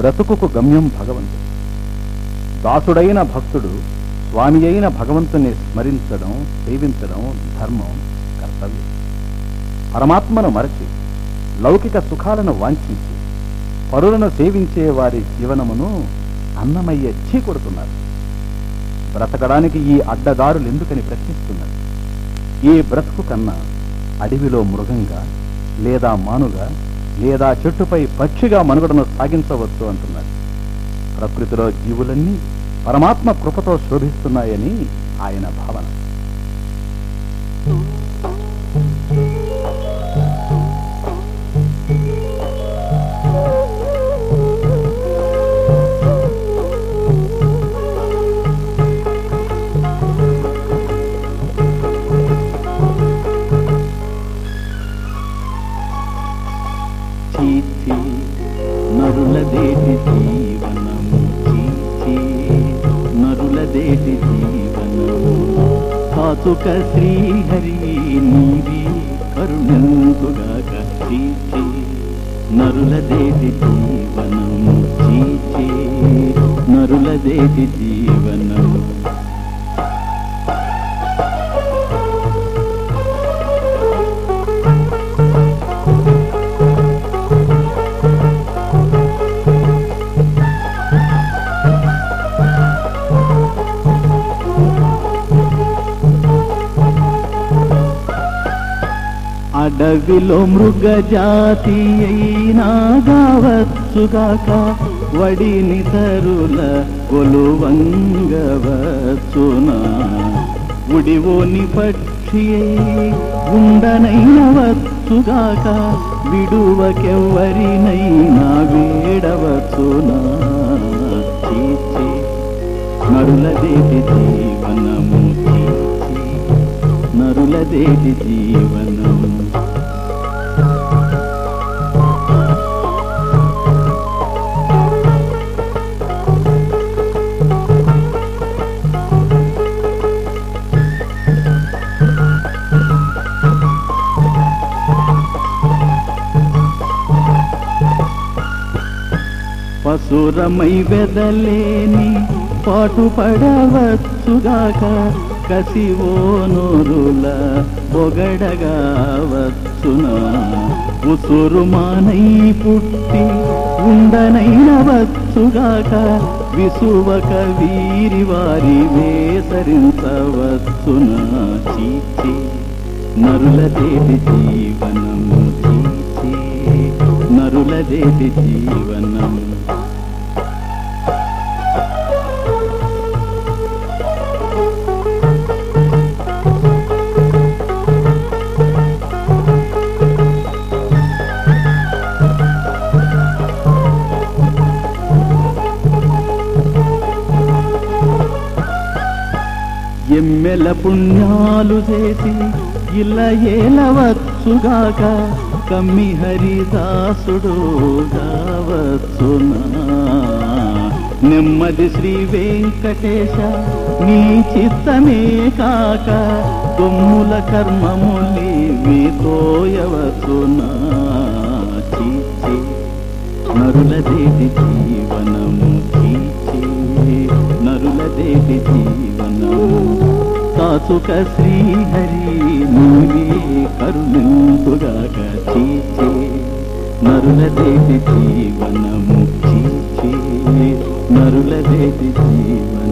బ్రతుకుకు గమ్యం భగవంతుడు. దాసుడైన భక్తుడు స్వామి అయిన భగవంతుని స్మరించడం సేవించడం ధర్మం కర్తవ్యం. పరమాత్మను మరచి లౌకిక సుఖాలను వాంఛించి పరులను సేవించే వారి జీవనమును అన్నమయ్య చీకొడుతున్నారు బ్రతకడానికి ఈ అడ్డదారులు ఎందుకని ప్రశ్నిస్తున్నారు? ఈ బ్రతుకు కన్నా అడవిలో మృగంగా లేదా మానుగా లేదా చెట్టుపై పక్షిగా మనుగడను సాగించవచ్చు అంటున్నారు ప్రకృతిలో జీవులన్నీ పరమాత్మ కృపతో శోభిస్తున్నాయని ఆయన భావన. నరులదేటి జీవనము చీచి నరులదేటి జీవనము కాతుక శ్రీహరి నీవి కరుణంతుగాక చీచి నరులదేటి జీవనము చీచి నరులదేటి జీవనము అడవిలో మృగజాతి అయినా గావచ్చుగాక వడిని తరుల కొలువంగవచ్చునా? ఉడివోని పక్షి ఉండనైనవచ్చుగాక విడువకెవ్వరినైనా వేడవచ్చునా? చీచి నరులదేటి జీవనము చీచి నరులదేటి జీవన పసురమై వెదలేని పాటుపడవచ్చుగాక కసివో నోరుల పొగడగావచ్చునా ఉసురు మానై పుట్టి ఉండనైనవచ్చుగాక విసువక వీరి వారి వేసరించవచ్చునా. చీచి నరుల దేవి జీవనము నరులదేటి జీవనం. ఎమ్మెల పుణ్యాలు చేసి ఇలా ఏలవచ్చుగాక కమ్మి హరిదాసుడు కావచ్చునా నెమ్మది శ్రీ వెంకటేశ నీ చిత్తమే కాక కొమ్ముల కర్మములి తోయవచ్చునా చీచి నరులదేటి జీవనము చీచి నరులదేటి జీవనము. కాచుక శ్రీహరి నీవే కరుణింపుగాక చీచి నరులదేటి జీవనము చీచి నరులదేటి జీవన